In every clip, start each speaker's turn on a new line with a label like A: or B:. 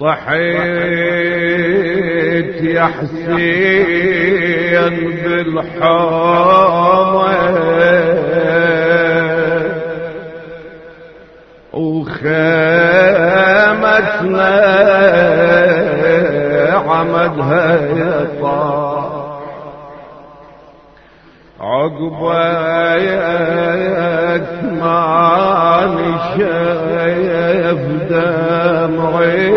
A: طحيت يا حسين بالحومه وخيمتنا عمدها يطار عقبك ما نشاف دمعي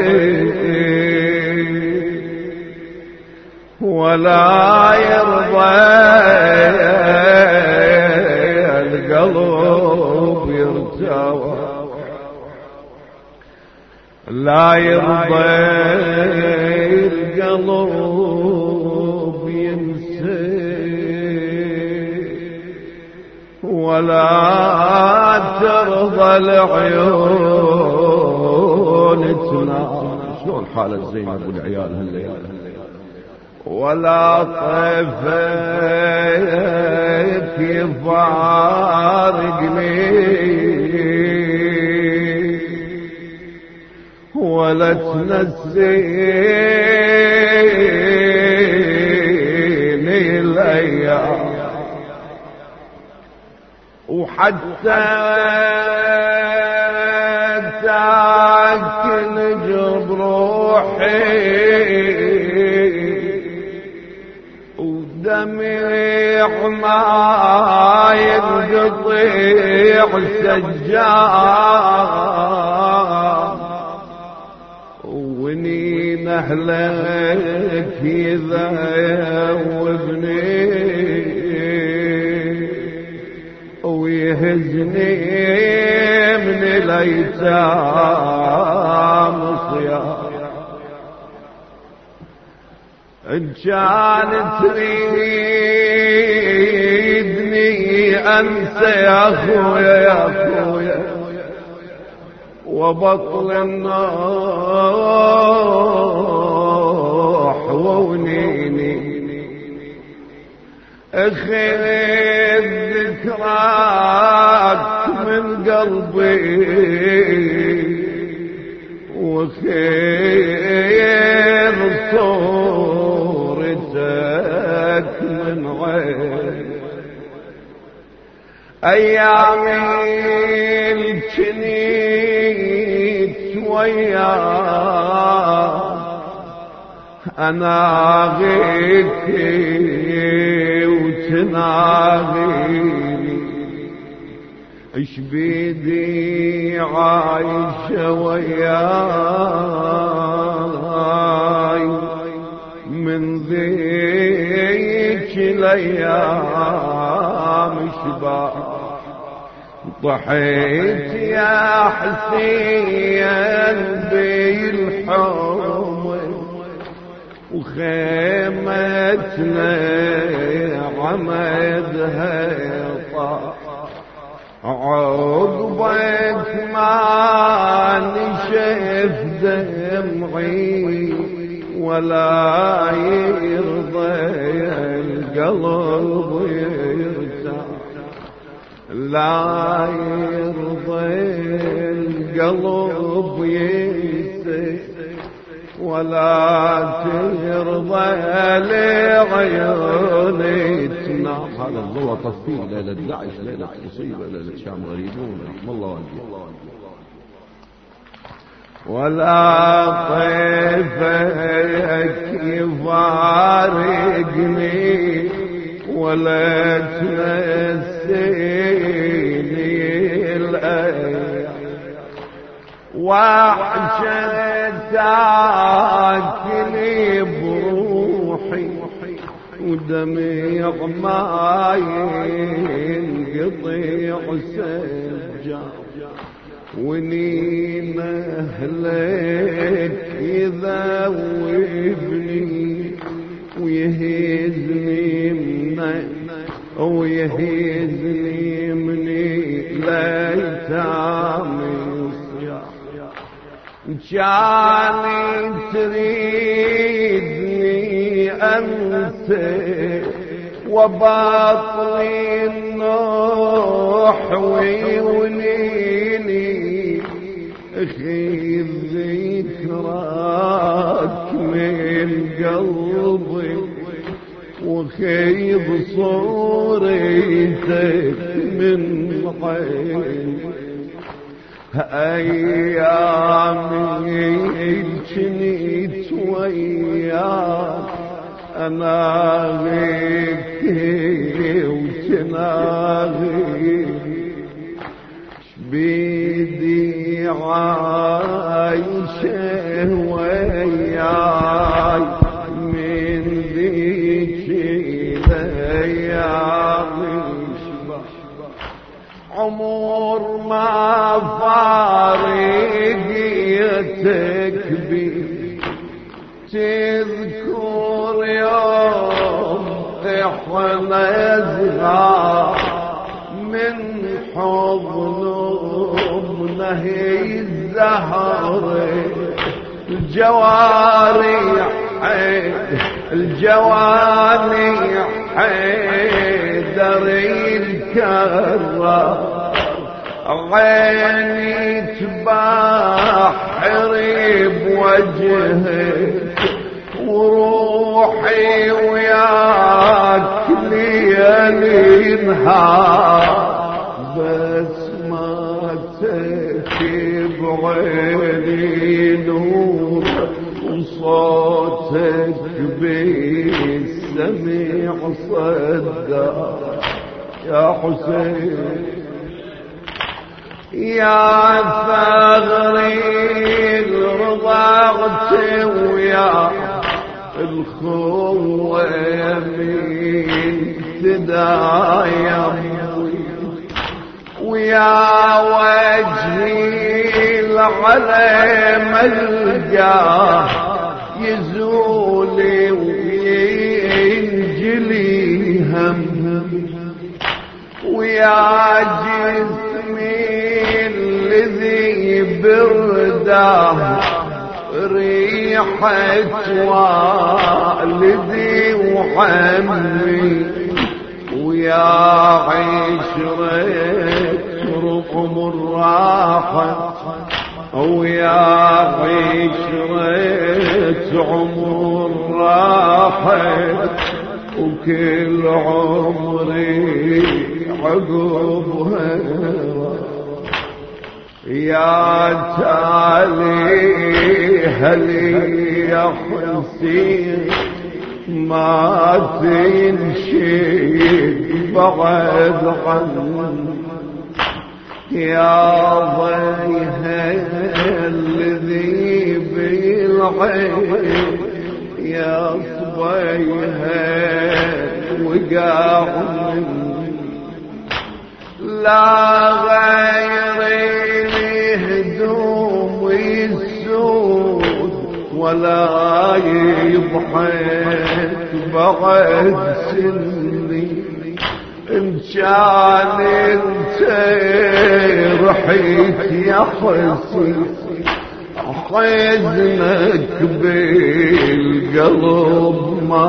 A: ولا يرضى القلب يرتوى لا يرضى القلب ولا ترضى العيون تنام.
B: شلون حالة زينب والعيال هالليالي؟
A: ولا طفيت يفارقني ولا تنسيني وحتى تاكل جروحي ودمع ما ينقطع سجاد. ونين اهلك اذا وابني ويهزني من الايتام إن كان تريدني انسى يا أخويا يا أخويا وبطل النوح وونيني. اخذ ذكراك من قلبي. وخير صورتك من عين ايامي الكنيت وياه أنا غيتي وتناغيني إيش بيدي عايشة وياي. من ذيك الأيام شباب. ضحيت يا حسين بالحوم وخيمتنا عمدها عقبك ما نشف دمعي ولا يرضى القلب يرتاح لا يرضى القلب يسر ولا ترضى لعيوني تنام
B: هذا الضوء طفيه ليلة داعش ليلة مصيبة ليلة شام غريبون. رحم الله والديه
A: ولا طيفك يفارقني ولا تنسيني الأيام. وحشتك بروحي ودمع ما ينقطع سجار ونين اهلك اذا وابني ويهزني منك ويهزني مني ليتام جاني تريدني أنت وباطلي النوح ويوليني خذ ذكرك من قلبي وخير صورتك من عيني. أيامي جنيت وياك أنا غيبتي وتناغي بيدي عايشة وياي فارقيتك بي. تذكر يوم إحنا صغار من حضن أمه الزهر. الجوارح الجوانح حيدر الكرة. عيني تبحر بوجهك وروحي وياك ليالي نهار بس ما تكب عيني نور وصوتك بالسميع صدى يا حسين يا ثغري رضعت ويا الخوة يمين تدايا ويا وجهي العلم القاه يزولي وينجلي هم. ويا جسمي برده ريحة والدي وحمي. ويا عشرة رقم الراحة ويا عشرة عمر راحت وكل عمري عقبها. يا تالي هلي يا حسين ما تنشد بعد عني يا ضيها الذي بالعين يا صبيها وقع لا غيري ولا يضحك بعد سني. إن كان أنت رحيت يا حسين حزنك بالقلب ما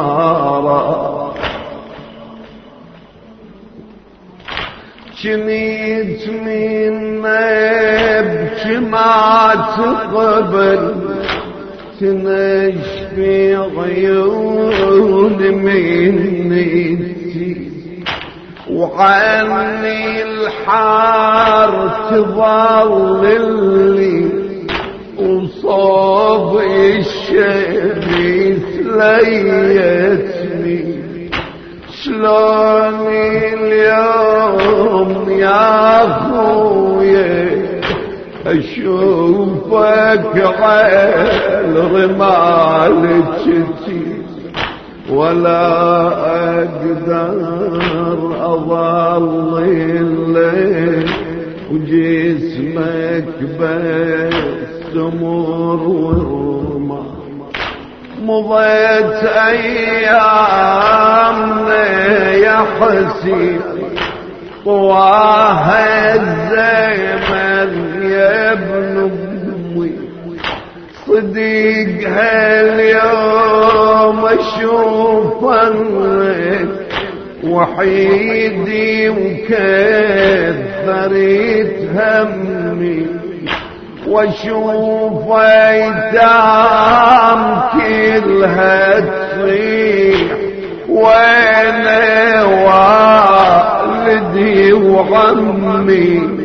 A: راح جنيت من نبك ما تقبل. تنشفي عيون مني وعني الحار تظللي وصوب الشمس ليتني شلون اليوم يا أخويا؟ اشوفك على رمال شتي ولا أقدر اظل الليل وجسمك بس مر ورمال مضيت ايامنا يا حسين. طواها الزمن يا ابن أمي صديق هاليوم اشوفك وحيدي وكثرت همي وأشوف ايتام كلها تصيح وين والدي وعمي.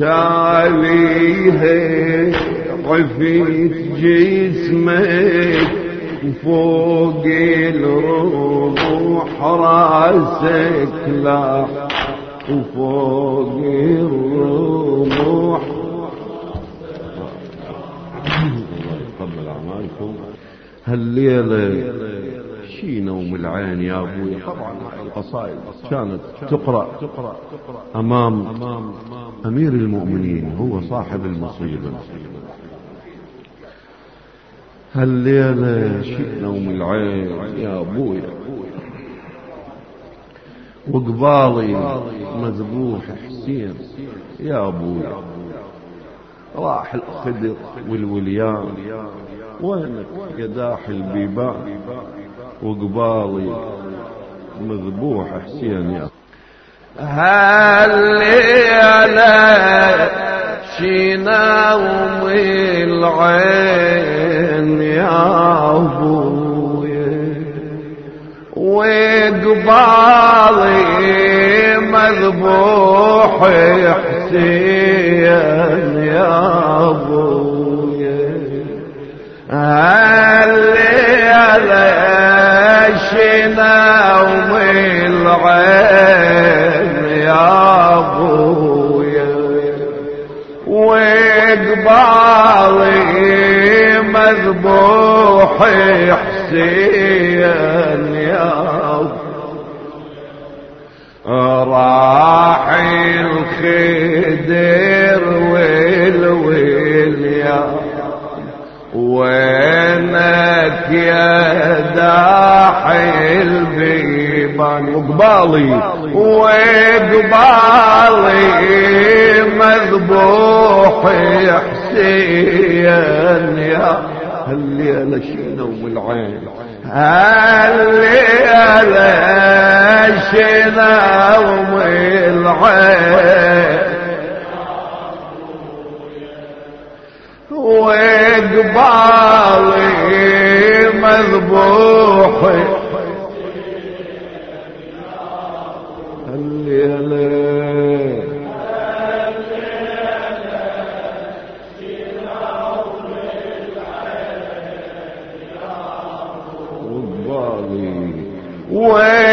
A: وتاليها عفيت جسمك وفوق الروح راسك لا وفوق الروح
B: الله يتقبل اعمالكم هالليله شي نوم العين يا أبوي طبعا القصائد كانت تقرأ أمام أمير المؤمنين هو صاحب المصيبة. هالليلة شي نوم العين يا أبوي وقبالي مذبوح حسين يا أبوي راح الخدر والوليان. وينك يا داحي البيبان؟ وقبالي. مذبوح حسين يا.
A: هالليلة شناوم العين يا ابويا وقبالي مذبوح حسين يا ابويا هالليلة شناوم العين يا ابويا وقبالي مذبوح حسين يا راح الخدر والوليا وينك يا داحي البيبان وقبالي وقبالي مذبوح حسين يا
B: هالليلة شنو العين
A: هالليلة شناوم العين وقبالي مذبوح.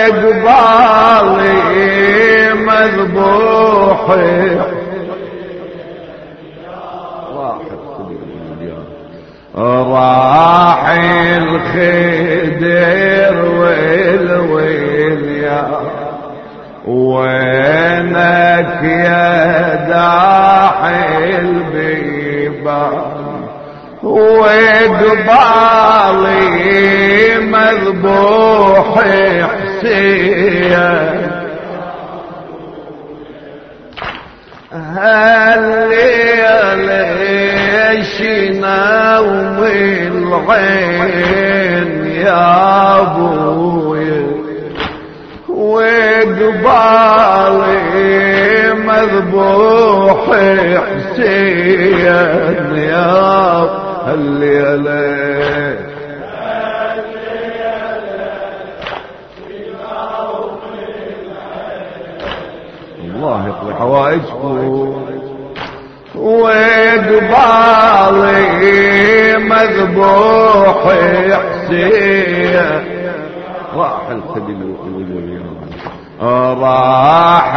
B: وقبالي
A: مذبوح.
B: راح الخدر
A: والوليا وينك يا داحي البيبان وقبالي مذبوح حسين. هالليل العين يا ابويا وقبالي مذبوح حسين يا هالليله
B: الله يقضي حوائجكم.
A: وقبالي مذبوح حسين
B: راح والوليان
A: راح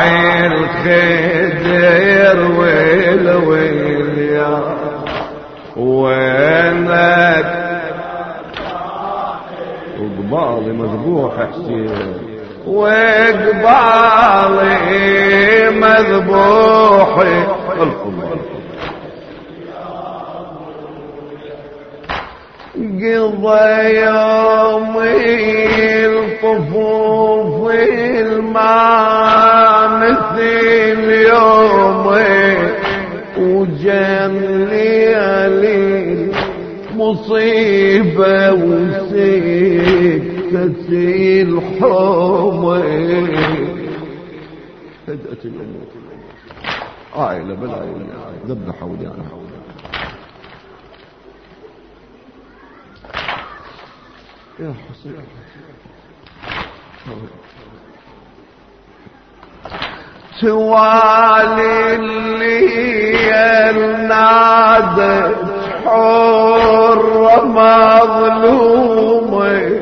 A: الخدر والوليا وينك
B: وقبالي مذبوح حسين
A: وقبالي مذبوح۔ قضى يومي الطفوف الماء مثل يومي وجن ليالي مصيبة وسكتة الحومي
B: هدأت الأمور عائلة بالعائلة ذبح ودانا يا حسين
A: توالي الليل نادت حرة مظلومة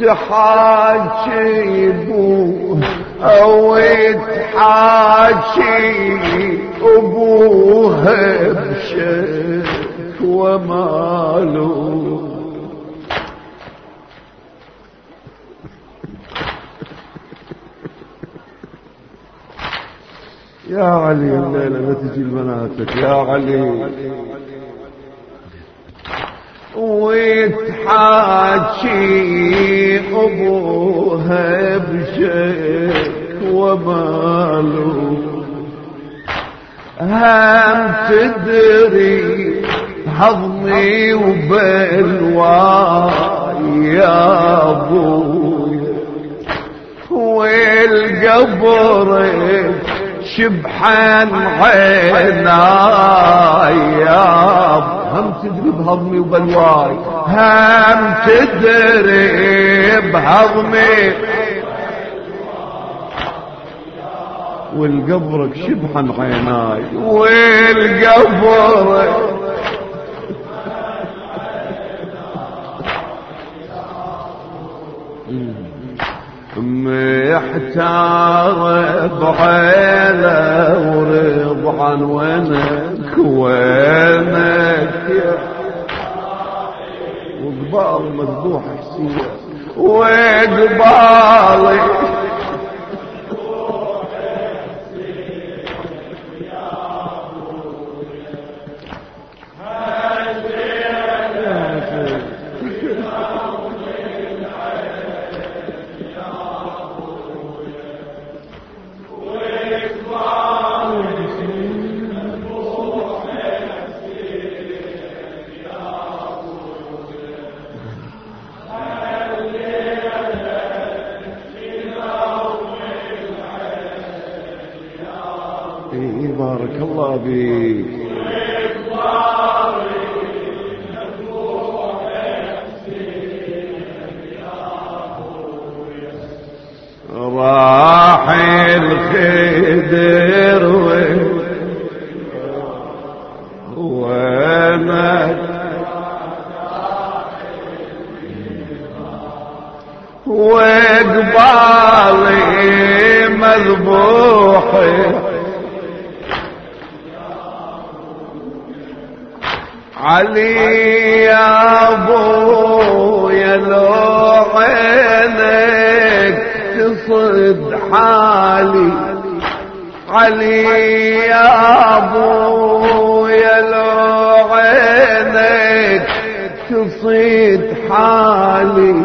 A: تحاكي بوه أو تحاكي ابوها بشك ومالوم يا علي الليلة ما تجي لبناتك يا علي. وتحاكي أبوها بشك وماله. هم تدري هضمي وبلواي يا أبوي والقبر شبحان عيناي. هم تدري بهضمي وبلواي هم تدري بهضمي. والقبرك شبحا عيناي والقبرك. محتار بعيلة ورضعا وينك وينك وقبال مذبوح حسين وقبالي بيك راح الخدر وينك وقبالي مذبوحي علي يا أبو يا لو عينك تصد حالي. علي يا أبو يا لو عينك تصيد حالي.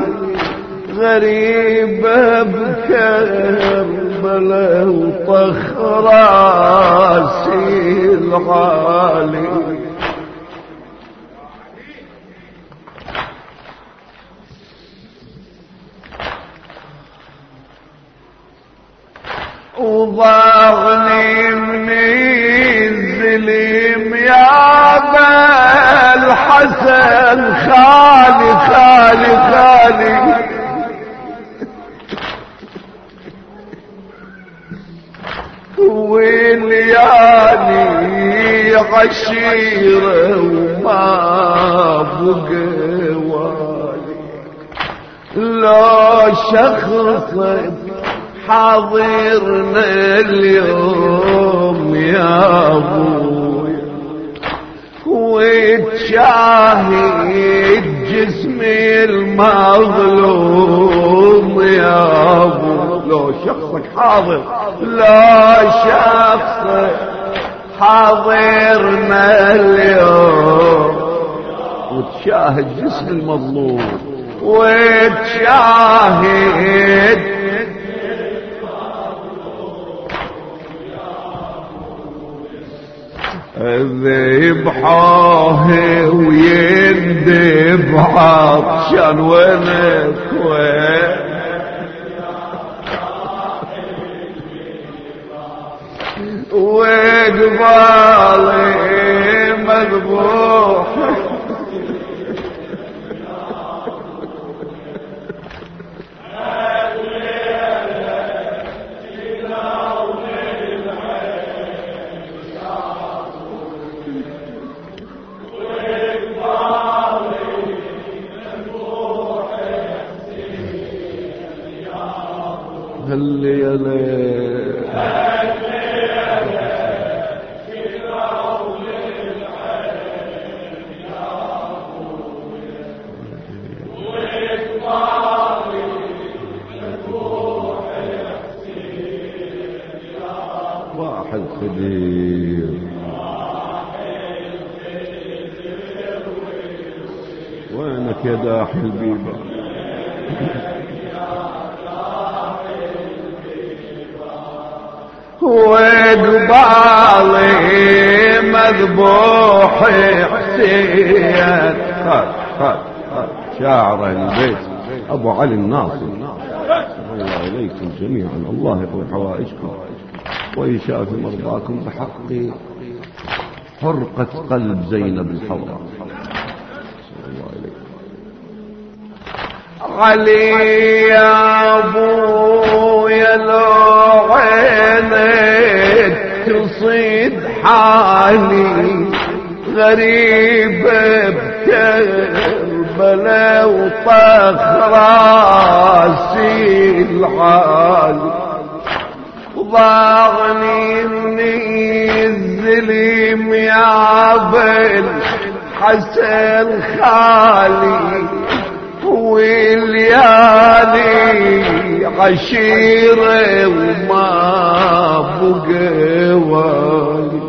A: غريبة بكربلة وطخ راسي العالي. وضاغني من الزليم يا ابا الحسن خالي خالي خالي. وليالي عشيرة وما بقى والي. لا شخصت حاضرنا اليوم يا أبوي. وتشاهد جسمي المظلوم يا ابو لو شخصك حاضر. لا شخصك حاضرنا اليوم. وتشاهد جسم المظلوم. وتشاهد ذبحوه ويندب عطشان وين وقبالي مذبوح وقبالي مذبوح حسين. شاعر البيت. أبو علي الناصر. الله إليكم جميعا. الله يقضي حوائجكم. ويشافي مرضاكم بحق. حرقة قلب زينب إليكم.
C: علي يا أبويا لو عينك تصيد حالي غريب بكربلاء وطخ راسي العالي ضاغني اني الزليم يا بن حسن خالي والليالي عشيرة وما بقى والي.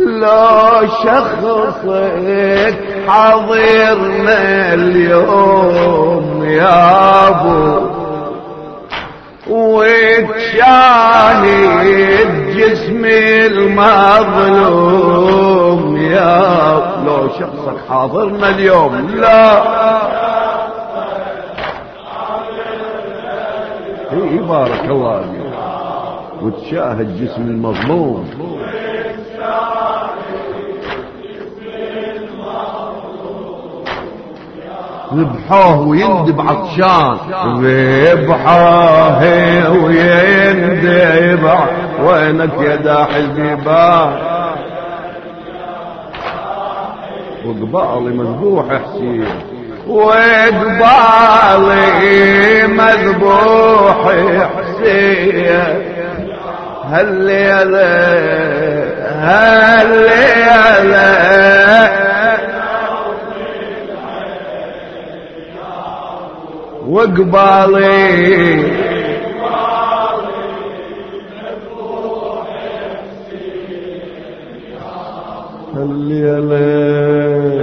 C: لو شخصك حاضرنا اليوم يا أبو. وتشاهد جسم المظلوم يا لو شخصك حاضرنا اليوم لا.
A: اي بارك الله فيك. وتشاهد جسم المظلوم. ذبحوه ويندب عطشان.
C: ذبحه ويندب وينك يا داحي الجبال.
A: وقبالي مذبوح حسين.
C: وقبالي مذبوح حسين. هالليلة هالليلة وقبالي
A: الليلة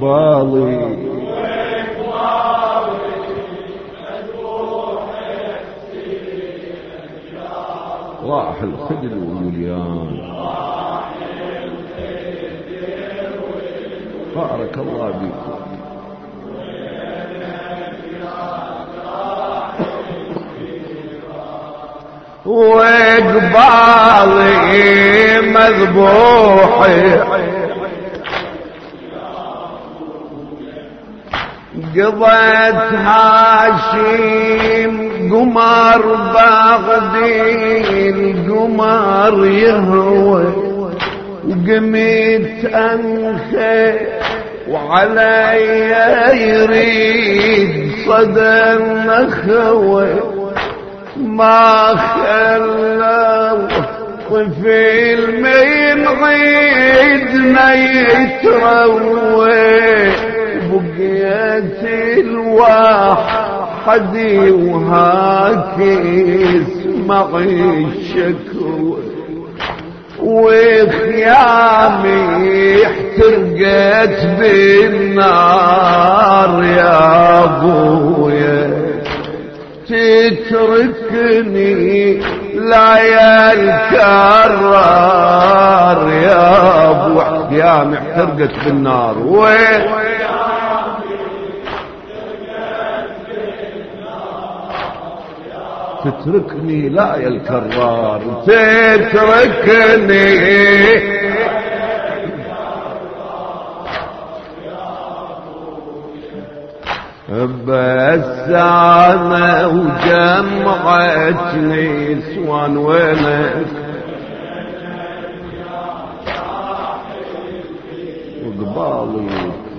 A: وقبالي راح الخدر والوليان بارك الله بكم
C: وقبالي مذبوح قضيت هاشم قمر باغدي القمر يهوى وقمت أنخي وعلي يريد صدى النخوه ما خلوا طفل من عيدنا يتروي. بقيت الواحد وهاك اسمعي الشكوى وخيامي احترقت بالنار يا أبويا. تتركني لا الكرار يا أبو
A: احيامي احترقت بالنار.
C: وين؟
A: تتركني لا يا الكرار.
C: تتركني بس أنا وجمعت نسوان وينك. قبالي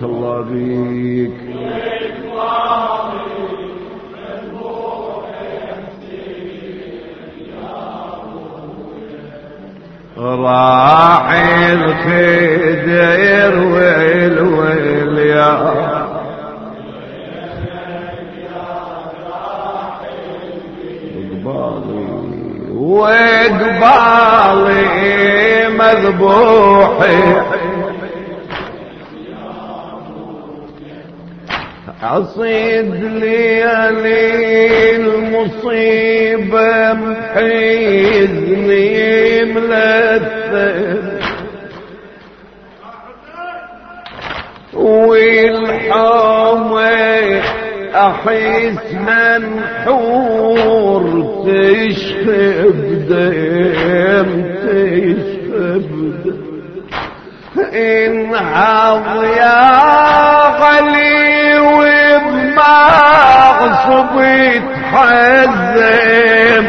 C: بارك الله بيك راعي الخدير ويل ويل يا. وقبالي مذبوحي. عصيد ليالي المصيبة محيزني ملثل والحامي أحس منحور تشخب دم تشخب دم انهض يا غلي وبمغصب تحزم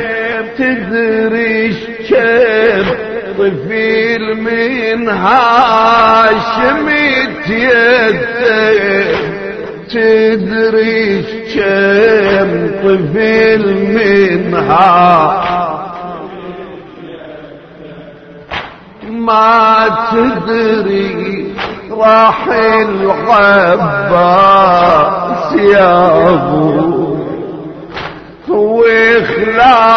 C: تدري كم طفيل من هاشم يتيتم تدري كم طفل منها ما تدري راح العباس يا ابو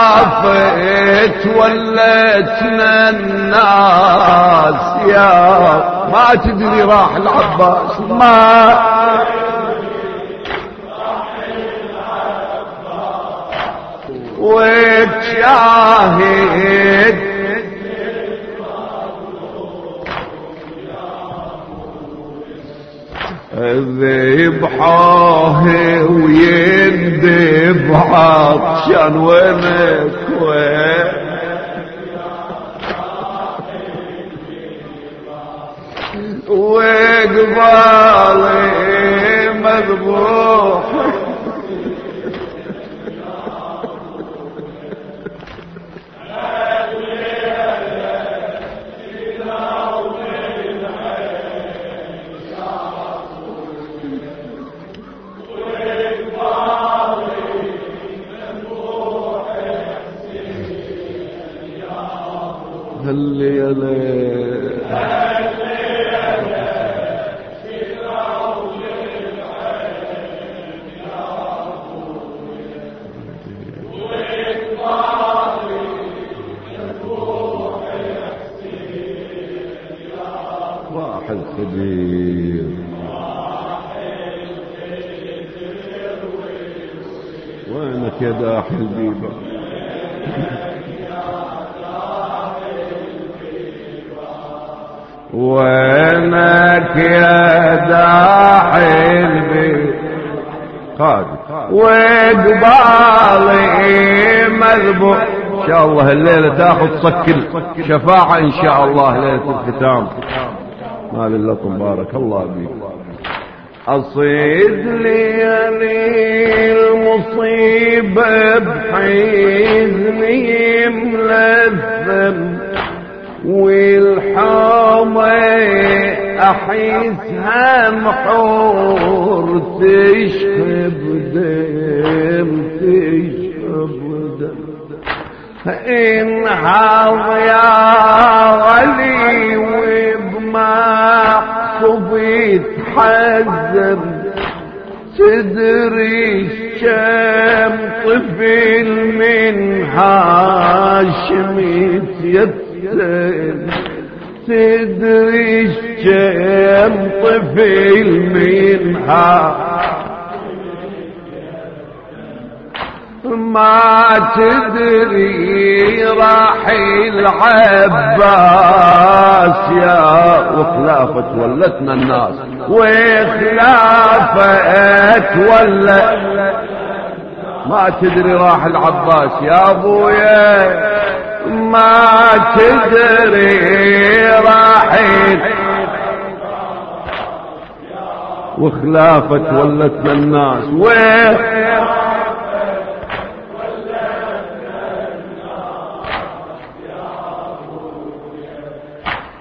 C: وخلافت ولتنا الناس يا ما تدري راح العباس ما وتشاهد ذبحاه ويندب عطشان وينك وين وقبالي مذبوح صك شفاعة إن شاء الله ليلة الختام. ما لله بارك الله بيك أصيد ليالي المصيبة بحزني ملثم والحامي أحسها محور تشخب انهض يا ولي وبمقصب يتحزم تدري كم طفل من هاشم يتيتم تدري كم طفل من هاشم ما تدري راح العباس يا وخلافة ولتنا الناس. وخلافة ولت. ما تدري راح العباس يا أبويا. ما تدري راح وخلافة ولتنا الناس. وين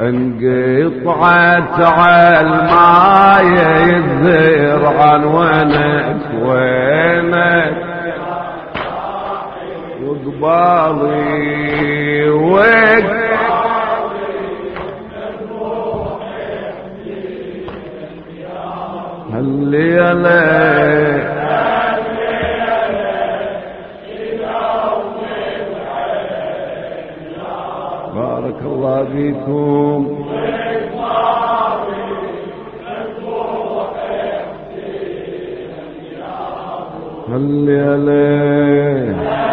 C: انقطعت عالماي يذير عن وينك وينك. وقبالي وك هالليلة بارك الله فيكم. هل عليه.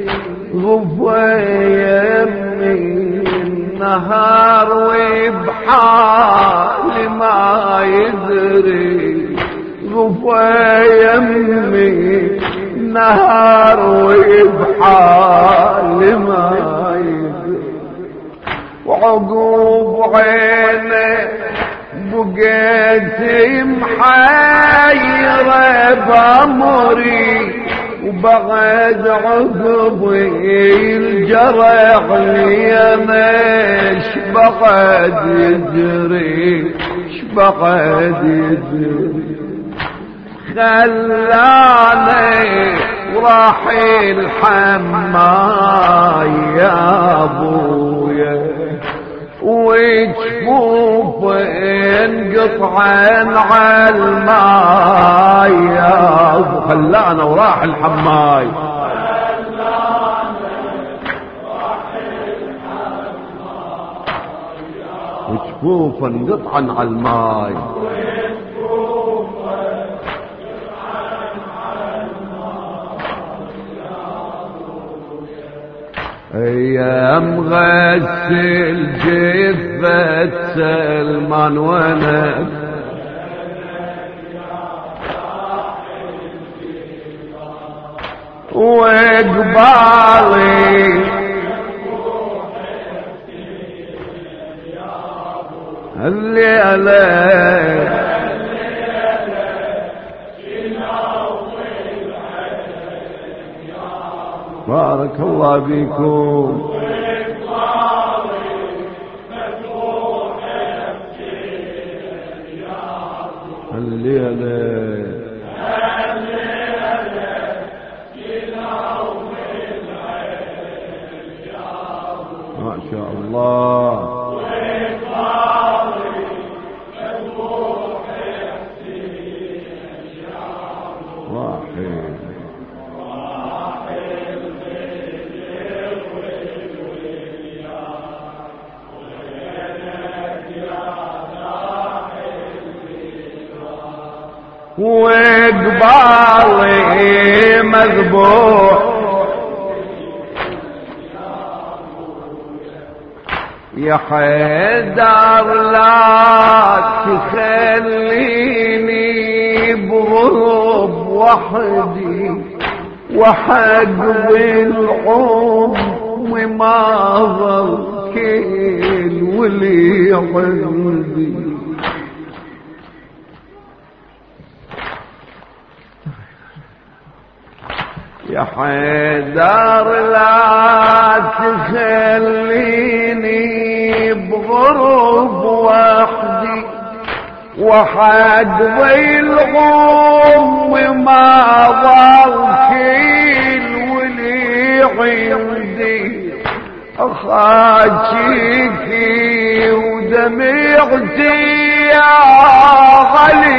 C: غفا يمي النهار وبحال ما يدري. غفا يمي نهار وبحال ما وعقوب عينه بقيت محيرة بأمري. وبعد عقبي الجرح لي شبقد يجري شبقد يجري خلاني وراح الحماي يا ابويا وجفوف انقطعن على الماي خلانا وراح الحماي. وجفوف انقطعن على الماي أيام غسل جفة سلمان وأنا. وقبالي الليلة بارك الله بكم الليلة ما شاء الله. وقبالي مذبوح يا حيدر لا تخليني بغرب وحدي وحق العم وما ظل كل ولي عندي۔ يا حيدر لا تخليني بغرب وحدي. وحد والغم ما ضل كل ولي عندي. خاجيكي ودمعتي يا غلي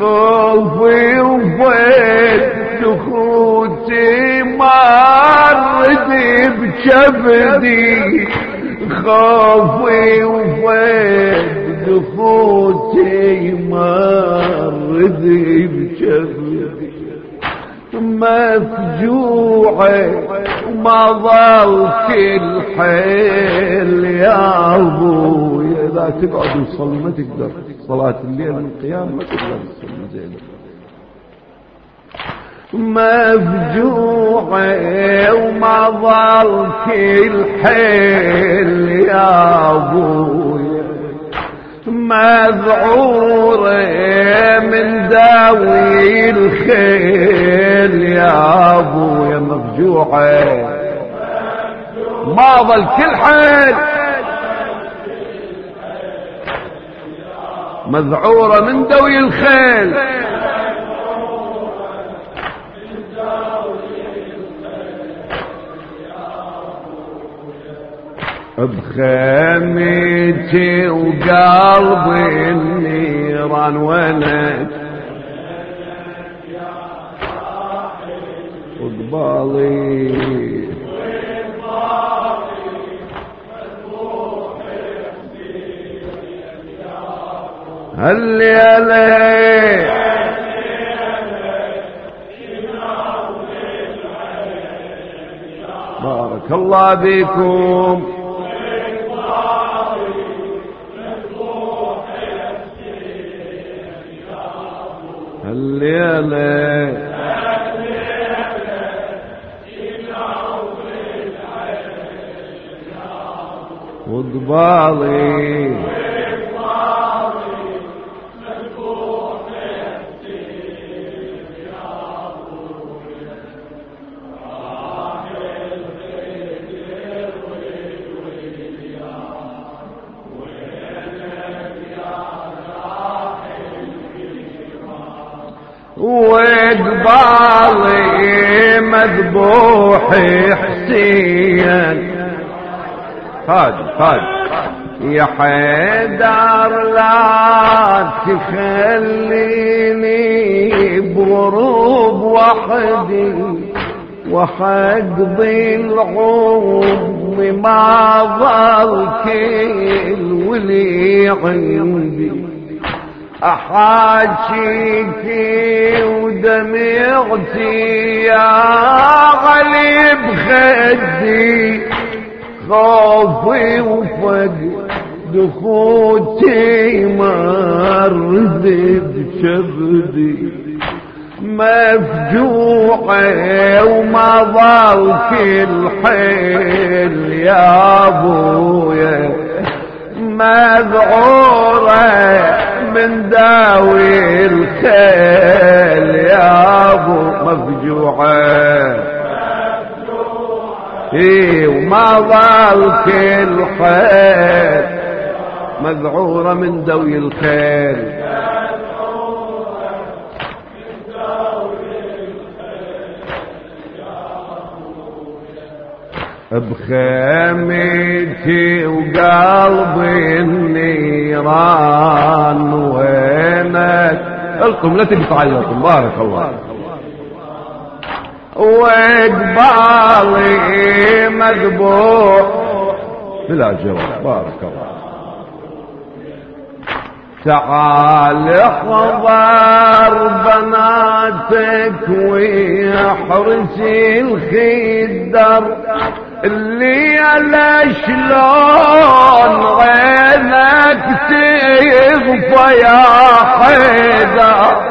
C: بخدي خوفي وفيت دخوتي مرد بجبدي خوفي وفيت دخوتي مرد بجبدي مفجوعة وما كل حيل يا ابويا إذا تقعد وتصلي ما تقدر. صلاة الليل القيام ما تقدر تصلي زين. مفجوعة وما ظل كل حيل يا ابويا مذعورة من داوي الخيل يا ابويا مفجوعة ما ظل كل حيل. مذعورة من دوي الخيل. بخيمتي وقلبي النيران ولك وقبالي هالليلة بارك الله بكم الليلة وقبالي وقبالي مذبوح حسين. هاد هاد يا حيدر لا تخليني بغروب وحدي وحقضي العمر ما ظل كل ولي عندي. أحاجيكي ودمعتي يا غليب خدي خوفي وفقد دخوتي مرد بشبدي مفجوعة وما ظل كل حيل يا أبويا. مذعورة من داوي الخيل يا أبو مفجوعة. إيه وما ظل كل خير مذعورة من دوي الخيل بخيمتي وقلبي النيران وينك؟ ألكم لا تقطع عليكم بارك الله وقبالي مذبوح. بلا جواب بارك الله تعال احضر بناتك ويحرسي الخدر. اللي على شلون غيرك تغفى يا حيدر.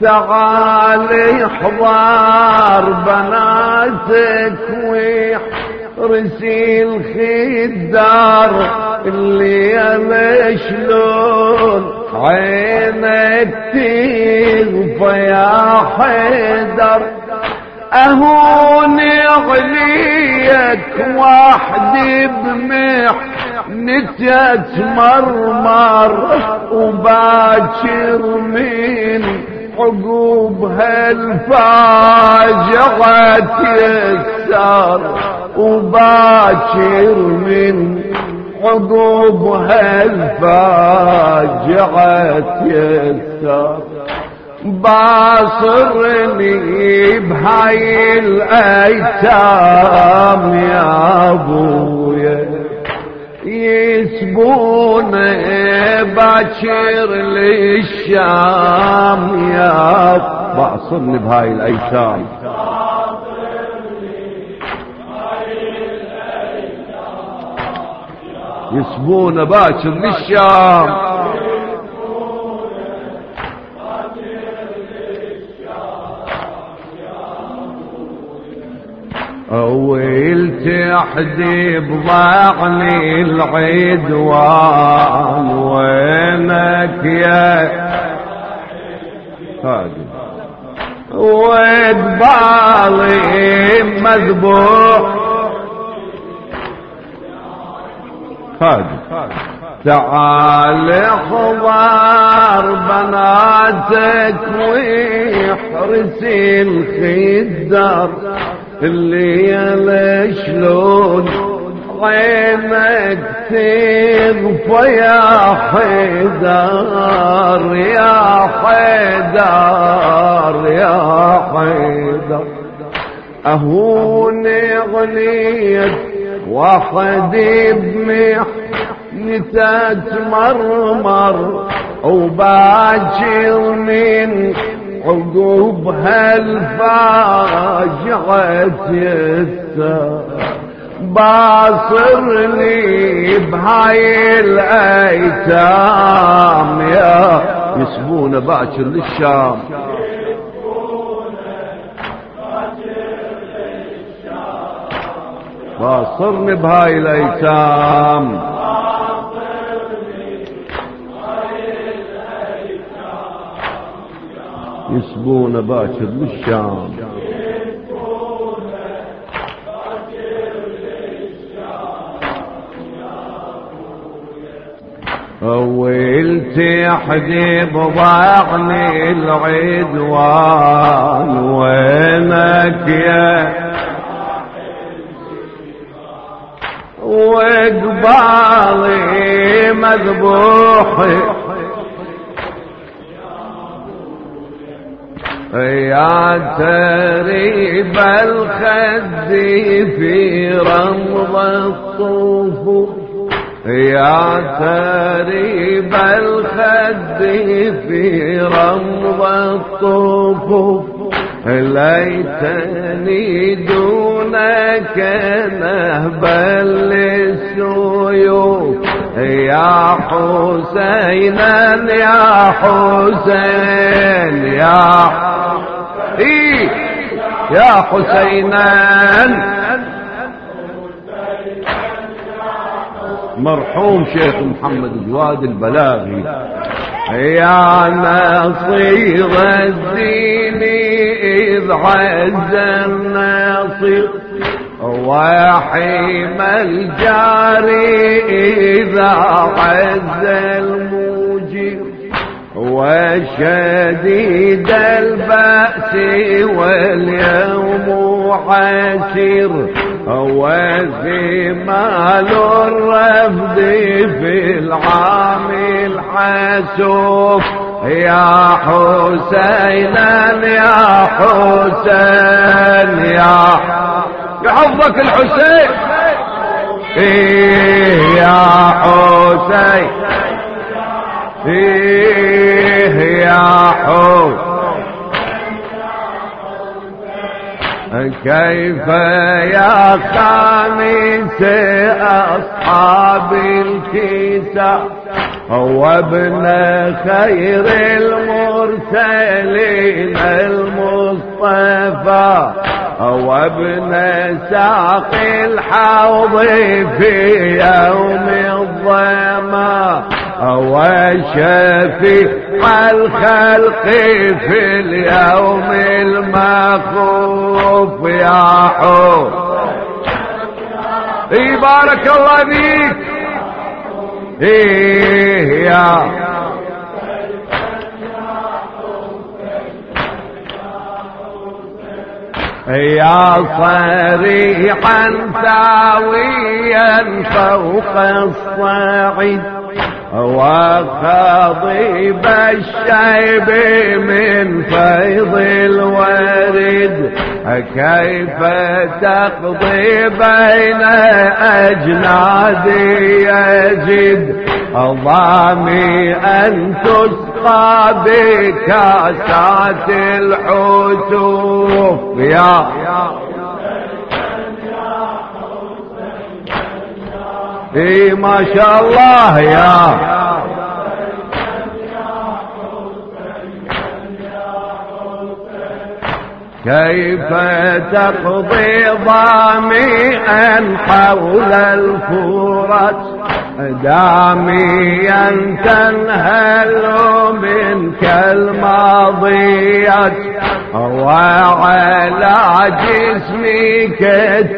C: تعالي احضر بناتك ويحرسي الخدار اللي شلون عينك تغفى يا حيدر. اهوني عليك وحدي بمح نتيت مرمر وباكر من عقوب هالفاجعة يسار وباكر من عقوب هالفاجعة يسار باصرني بهاي الأيتام يا أبويا. يسبون باكر للشام يا باصرني بهاي الأيتام. يسبون باكر للشام. ويل تحدي بضعني العدوان وينك يا هادي؟ وادبالي مذبوح هادي تعال احضر بناتك ويحرسي الخدر. اللي شلون عينك تغفى يا حيدر يا حيدر يا حيدر. اهوني غنيت واحد بمح نتاج مرمر وباجر من عقوب هالفاجعة يسا باصرني بهاي الأيتام يا يسبون باكر للشام. باصرني بهاي الأيتام. يسبون باكر للشام. أول تحدي بضعني العدوان وينك يا وقبالي مذبوحي. يا تريب الخد في رمض الطفوف يا تريب الخد في رمض الطفوف ليتني دونك نهبا للسيوف يا حسينا يا حسين يا يا حسينان مرحوم شيخ محمد جواد البلاغي. يا نصير الدين إذ عز الناصر وحيم الجاري إذا عز الموجر وشديد البأس واليوم حسير وزمال الرفد في العام الحسوف. يا حسينا يا حسين يا يحفظك الحسين. إيه يا حسين إيه يا حسين. كيف يا خامس أصحاب هو ابن خير المرسلين المصطفى. هو ابن ساق الحوض في يوم الظما وشفيع الخلق في اليوم المخوف. يا حب اي بارك الله فيك. إيه يا يا صريحا ساويا فوق الصعيد. وخضيب الشيب من فيض الورد. كيف تقضي بين أجناد يزيد ضامي أن تسقى بكاسات الحسوف يا اي ما شاء كيف تقضي ظامئا حول الفرات داميا تنهل منك الماضية وعلى جسمك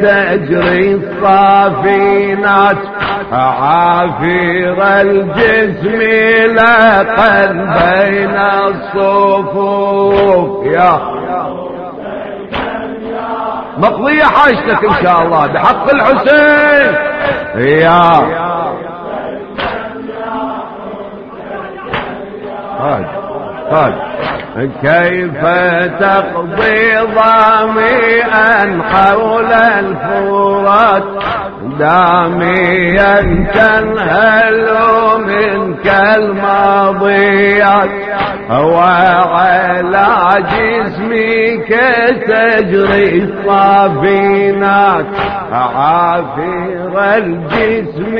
C: تجري الصافينات. عافير الجسم لقد بين الصفوف. يا مقضية حاجتك إن شاء الله بحق الحسين. يا. قال قال كيف تقضي ظامئا حول الفرات؟ داميا تنهل منك الماضيات. وعلى جسمك تجري الصافينات. عافير الجسم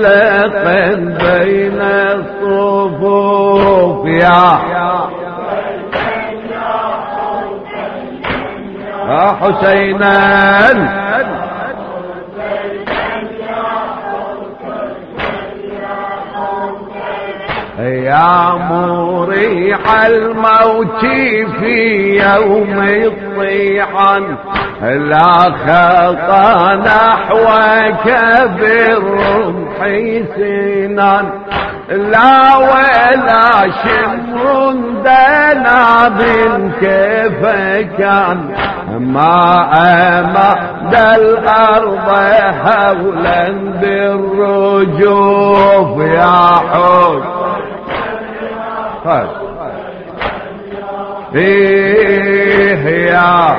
C: لقد بين الصفوف. يا حسينا يا مريح الموت في يوم الطيحان. لا خطى نحوك بالرمح سنان. لا ولا شمر دنا بن كيف كان ما أمد الأرض هولا بالرجوف يا حوت فيه يا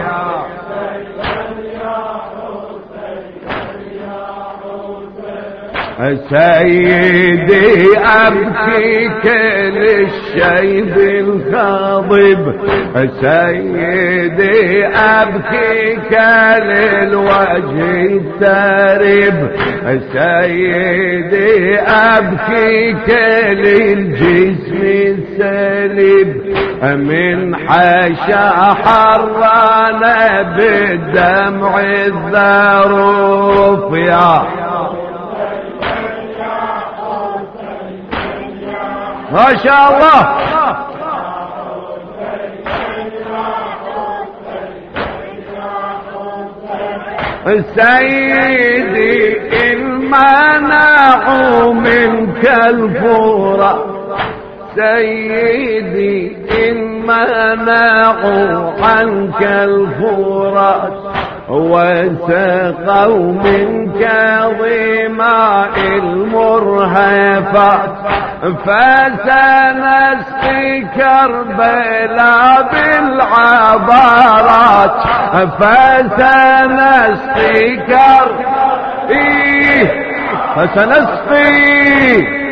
C: سيدي أبكيك للشيب الخاضب سيدي أبكيك للوجه التارب سيدي أبكيك للجسم السلب. من حشا حرانا بالدمع الذروف يا ما شاء الله. سيدي المنع منك الفورة سيدي منعوا عنك الفورة وسقوا منك ظماء المرهفات فسنسقي كربلا بالعبارات فسنسقي كر إيه فسنسقي.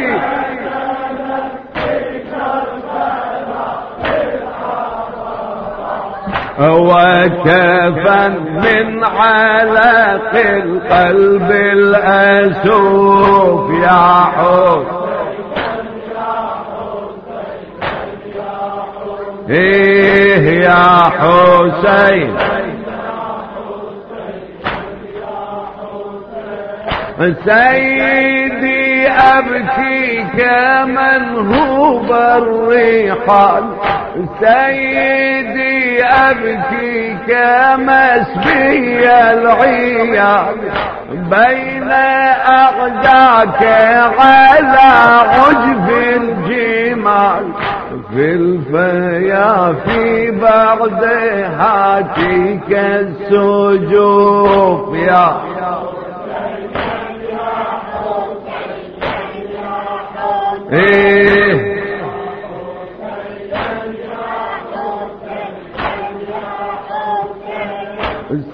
C: وكفا من علق القلب الأسوف يا حوت إيه يا حسين. سيدي أبكي كمن هو بالريحان سيدي أبكي كمسبي العيال بين أغداك على عجب الجمال في الفيا في بعد هاتيك السجوف يا إيه.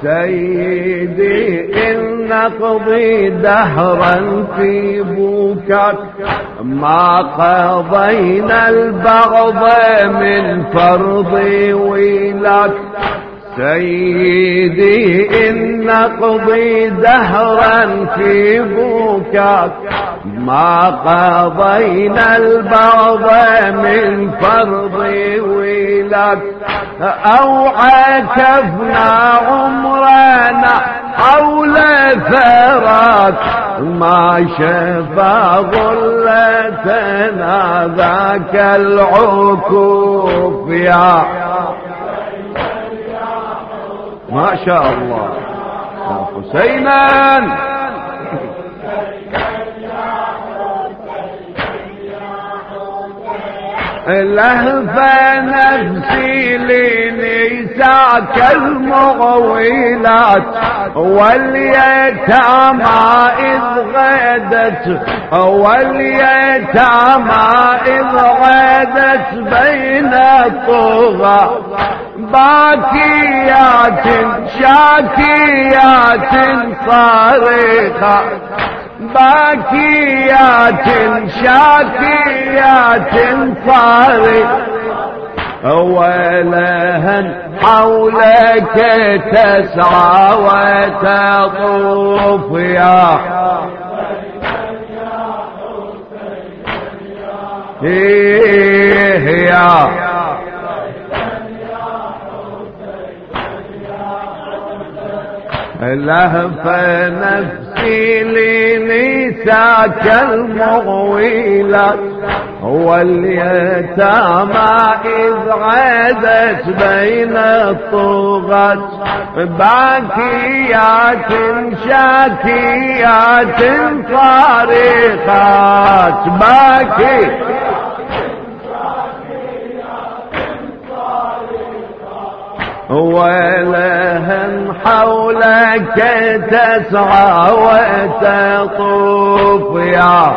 C: سيدي إن نقضي دهرا في بوكك. ما قضينا البغض من فرض ويلك سيدي إن نقضي دهرا في بوكك ما قضينا البعض من فرض ويلك أو عكفنا عمرنا حول ثراك. ما شفى ظلتنا ذاك العكوف يا ما شاء الله. يا حسينا. لهف نفسي لنساك المغويلات. واليتامى إذ غادت. واليتامى إذ غادت بين الطغى باكيات شاكيات صارخة. باكيات شاكيات صارخ ولهن حولك تسعى وتطوف يا. إيه يا. لهف نفسي لنساك المغويلة واليتامى إذ عادت بين الطغاة باكيات شاكيات صارخات باكي ولهن حولك تسعى وتطوف يا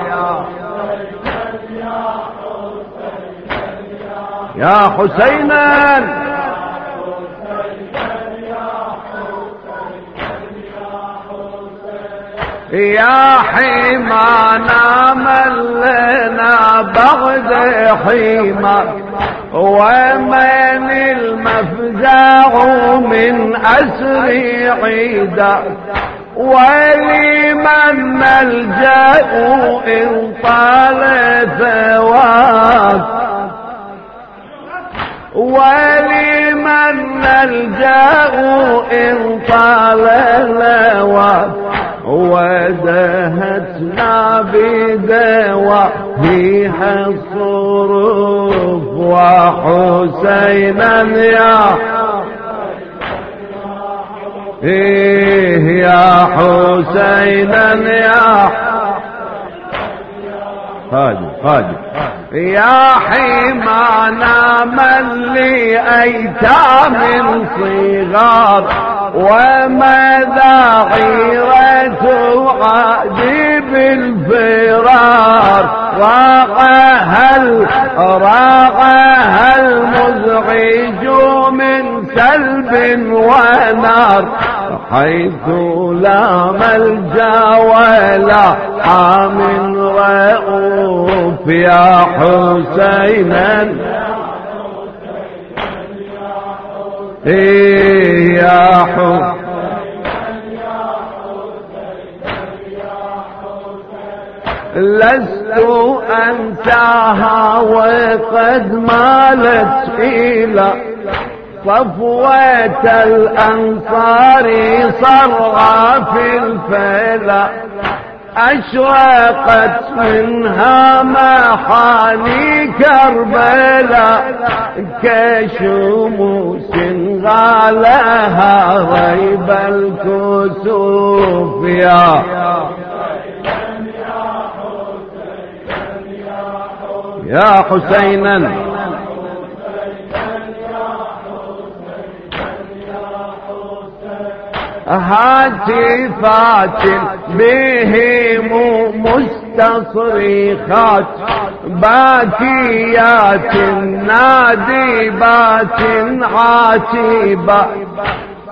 C: يا حسينا. يا حمانا ملنا بغد حمار ومن المفزع من أسر عيدا ولمن ملجأ إن طال ثواب. ولمن نلجأ إن طال الواب ودهتنا بدواء فيها الصروف وحسينا يا إيه يا حسينا يا
A: هادي هادي
C: يا حمانا من لي أيتام صغار وماذا غيرة عادي بالفرار راغها راغها المزعج من سلب ونار؟ حيث لا ملجأ ولا حام رؤوف يا حسينا. إيه يا حسين لست أنساها وقد مالت إلى صفوة الأنصار صرعى في الفلا. أشرقت منها محاني كربلاء كشموس غالها ريب الكسوف يا يا حسينا هاتفات بهم مستصرخات باكيات نادبات عاتبات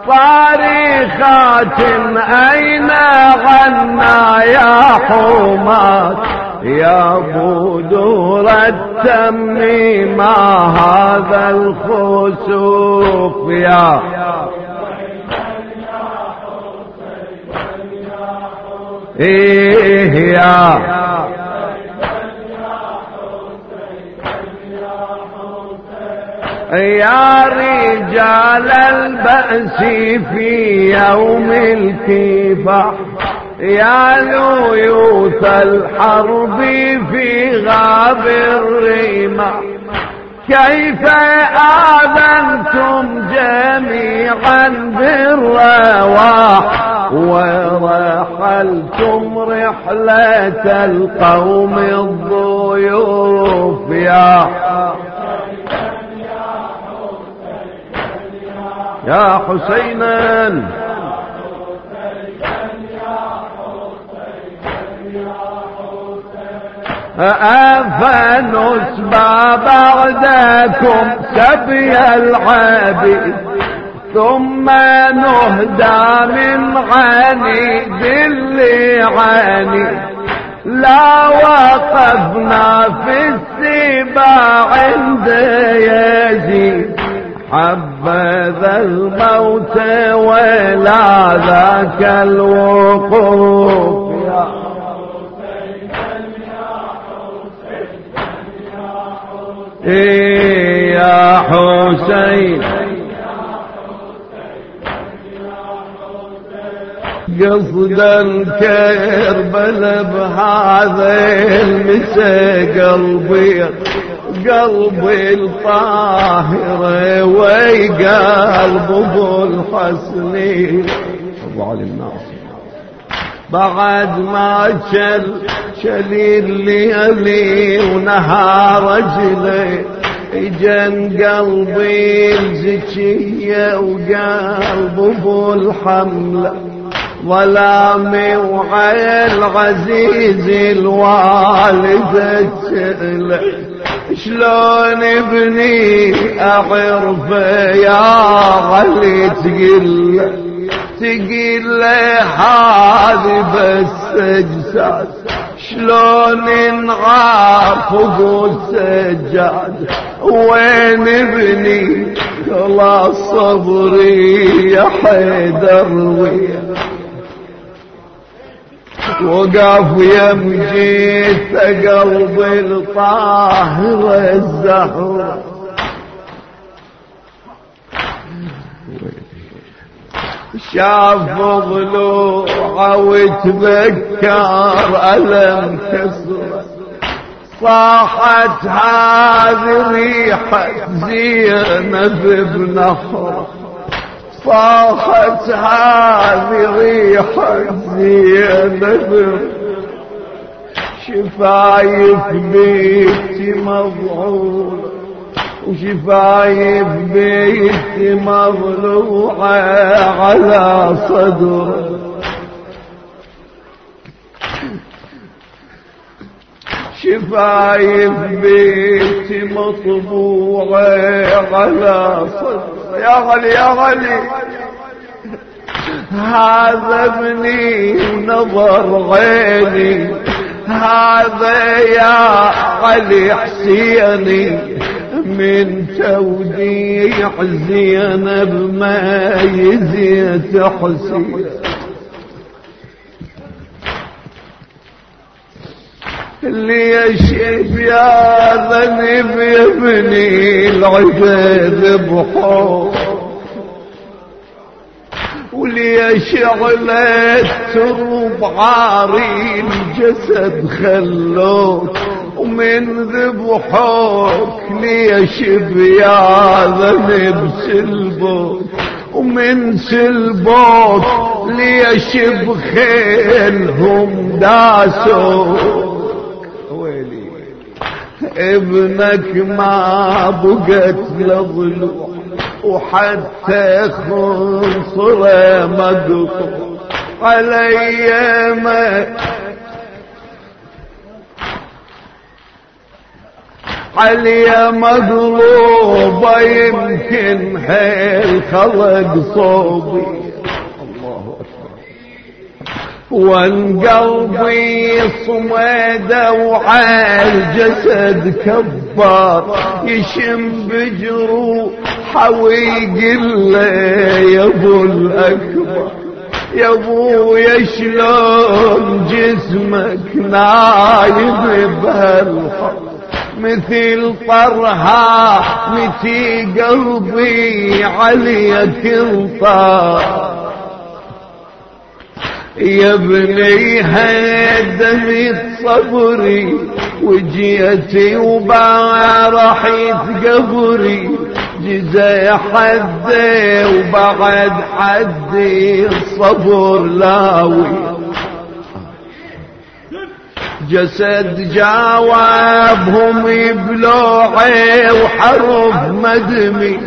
C: صارخات أين غنى يا حمات يا بدور التم ما هذا الخسوف يا إيه يا يا رجال البأس في يوم الكفاح يا ليوث الحرب في غاب الرماح. كيف آذنتم جميعا بالرواح ورحلتم رحلة القوم الضيوف يا يا حسينا. أفنسبى بعدكم سبي العبيد ثم نهدى من غني باللي غني لا وقفنا في السباع عند يزيد. حبذا الموت ولا ذاك الوقوف. إيه يا حسين. قصدا كربل بهذا المسا قلبي قلبي الطاهر وقلب ابو الحسنين ابو علي بعد ما شل شليل ليلي ونهار رجلي إجن قلبي الزكية وقلب ابو الحملة. ظلامي وعين عزيز الوالد شلون ابني اعرف يا علي؟ تقل تقل هذه بس اجساد شلون نعاف وقول سجاد وين ابني؟ خلاص صبري يا حيدر ويا. وقف يمجيت قلبي الطاهر الزهره شاف ضلوعه وتذكر ألم كسر. صاحت هذه ريحة زينب بنخرة هذه ريحة زينب شفايف بيتي مضعوله وشفايف بيتي مضلوعة على صدره شفايف بيتي مطبوعة على صدره يا غلي يا غلي هذا ابني ونظر عيني هذا يا علي حسيني من توديع زينب ما يزيد حسين. اللي يشف يا ذنب يا ابني العباد بحور ليش عليت ترب عاري الجسد خلوك. ومن ذبحوك ليش بيا ذنب سلبوك. ومن سلبوك ليش بخيلهم داسوك. ابنك ما بقت لظلوع وحتى خنصرة مقطوع. علي ما علي مغلوبة يمكن حيل خلق صوبي. وان قلبي صميدة وعالجسد كبار يشم بجروح ويقل يا أبو الأكبر. يا ابويا شلون جسمك نايم بهالحر مثل طرها متي قلبي عليك انطار يا ابني هدمت صبري وجيتي وبارحت قبري. جزي حدي وبعد حدي الصبر لاوي. جسد جاوبهم بلوعي وحرف مدمي.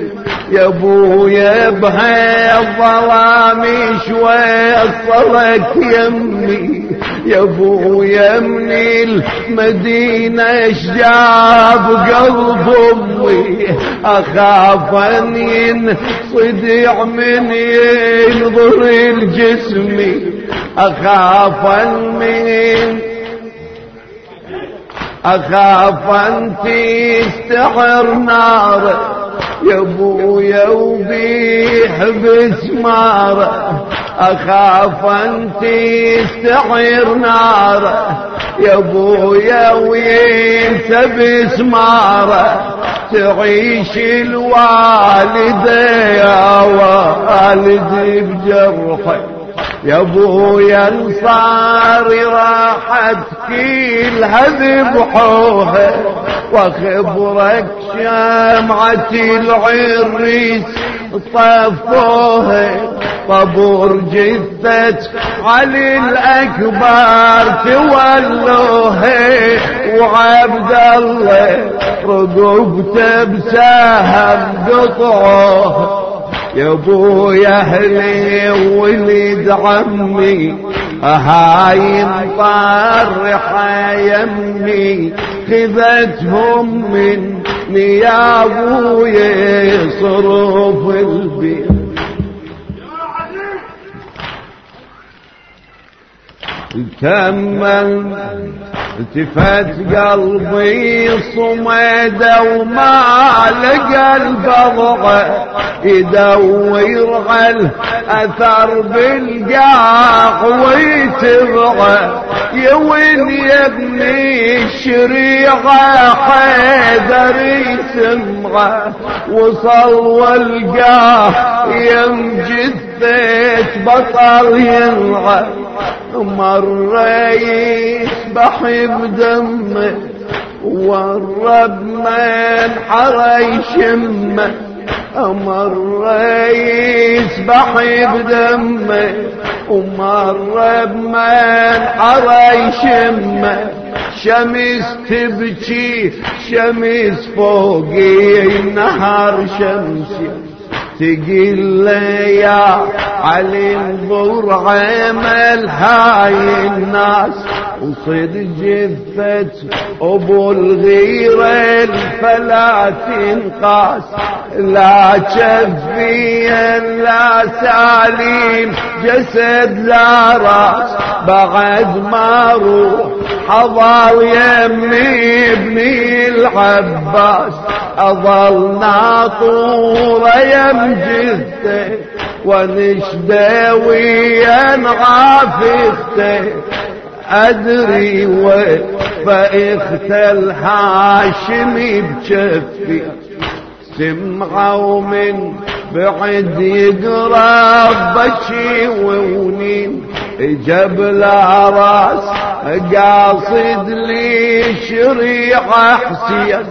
C: يا ابويا بهاي الظلام شوي صلك يمي يا ابويا من المدينة شجاب قلب أمي. أخاف أن ينصدع من ينظر الجسمي أخاف من أخاف أن تستحر نار يا أبويا وبيحبس ماره أخاف أن تستحر نار يا أبويا وينسى بسماره تعيش الوالدة يا والدي بجرحك يا أبويا انصاري راحت كلها ذبحوها وخبرك شمعة العريس طفوها طبور جثة علي الأكبر تولوها وعبد الله رقبته بسهم قطعوها يا ابويا أهلي ولد عمي. هاي مطرحة يمي خذتهم مني يا ابويا صروف البيت. كمل التفت قلبي صمد وما لقى البضع يدور على اثر بالقاع ويتبع. يا ابني الشريعة حيدر يسمعه وصل والقاه يمجد بيت بطل ينعى مر يسبح بدمه والرب من حرى يشمه مر يسبح بدمه ومر بمن حرى يشمه شمس تبكي شمس فوقي نهار شمسي. تقل يا علي انظر عمل هاي الناس. وصد جثة أبو الغيرة الفلا تنقاس لا شفيا لا سالين جسد لا راس. بعد ما روح حضر يمي ابني العباس. اظل ناطور يم جثته ونشداوي عافخته أدري وفاخت الهاشمي بجفي. سمعوا من بعد يقرب بشي ونين جبل راس قاصد لي شريعة حسين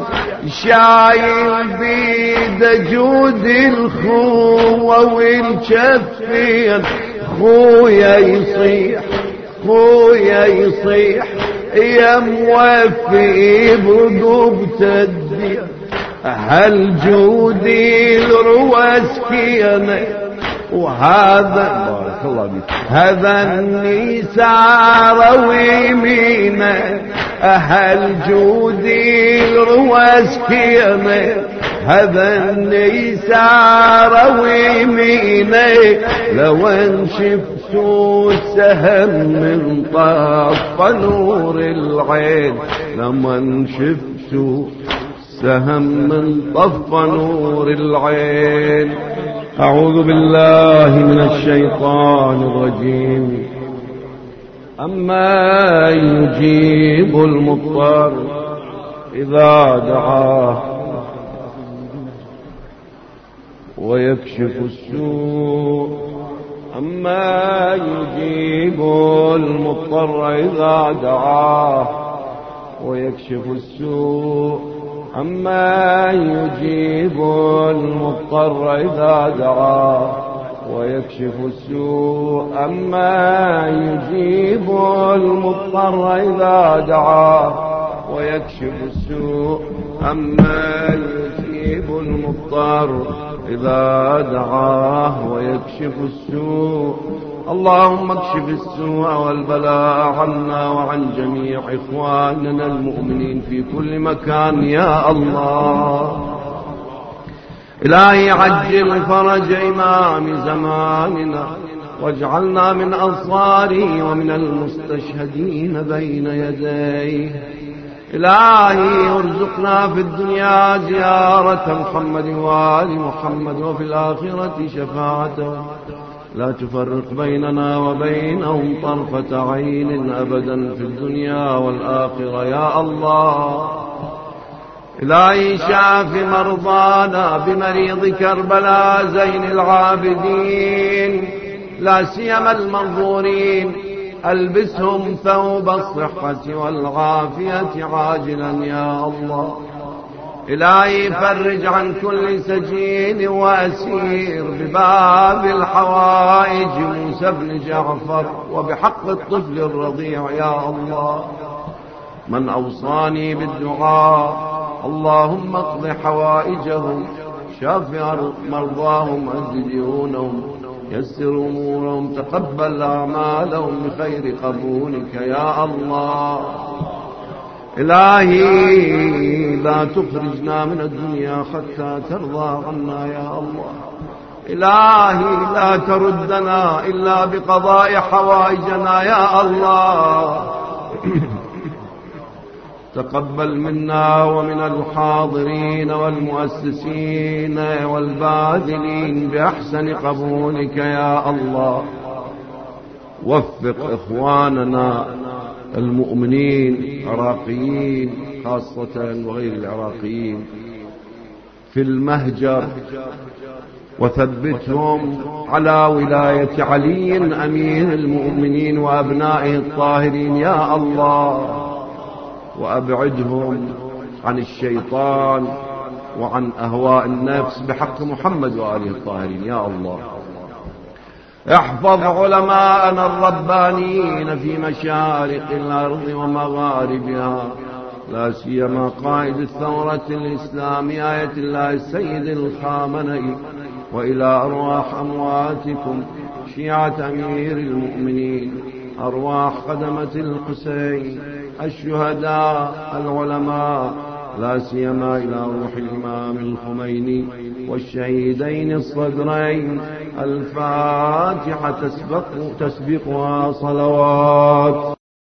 C: شايل بيد جود الخوة والشفين خويا يصيح خويا يصيح يا موفي برقبة الدين هل جودي الرواس وهذا الله بك هذا النسار ويمينا هل جودي الرواس كينا هذا النسار ويمينا لو انشف السهم من طف نور العين. لما شفت سهم من طف نور العين. أعوذ بالله من الشيطان الرجيم. أما يجيب المضطر إذا دعاه ويكشف السوء. أما يجيب المضطر إذا دعاه ويكشف السوء. أما يجيب المضطر إذا دعاه ويكشف السوء أما يجيب المضطر إذا دعاه ويكشف السوء أما يجيب المضطر إذا دعاه ويكشف السوء. اللهم اكشف السوء والبلاء عنا وعن جميع إخواننا المؤمنين في كل مكان يا الله. إلهي عجل فرج إمام زماننا واجعلنا من أنصاره ومن المستشهدين بين يديه. إلهي ارزقنا في الدنيا زيارة محمد وآل محمد وفي الآخرة شفاعته لا تفرق بيننا وبينهم طرفة عين أبدا في الدنيا والآخرة. يا الله إلهي شاف مرضانا بمريض كربلاء زين العابدين لا سيما المنظورين. ألبسهم ثوب الصحة والعافية عاجلا يا الله. إلهي فرج عن كل سجين وأسير بباب الحوائج موسى بن جعفر وبحق الطفل الرضيع يا الله. من أوصاني بالدعاء اللهم اقض حوائجهم شافع مرضاهم أزد ديونهم يسر أمورهم تقبل أعمالهم بخير قبولك يا الله. إلهي لا تخرجنا من الدنيا حتى ترضى عنا يا الله. إلهي لا تردنا إلا بقضاء حوائجنا يا الله. تقبل منا ومن الحاضرين والمؤسسين والباذلين بأحسن قبولك يا الله. وفق إخواننا المؤمنين العراقيين خاصة وغير العراقيين. في المهجر وثبتهم على ولاية علي أمير المؤمنين وأبنائه الطاهرين يا الله. وأبعدهم عن الشيطان وعن أهواء النفس بحق محمد وآله الطاهرين يا الله. احفظ علماءنا الربانيين في مشارق الأرض ومغاربها. لا سيما قائد الثورة الإسلامية آية الله السيد الخامنئي. وإلى أرواح أمواتكم شيعة أمير المؤمنين. أرواح قدمة الحسين الشهداء العلماء. لا سيما إلى روح الإمام الخميني والشهيدين الصدرين. الفاتحة تسبق تسبقها صلوات.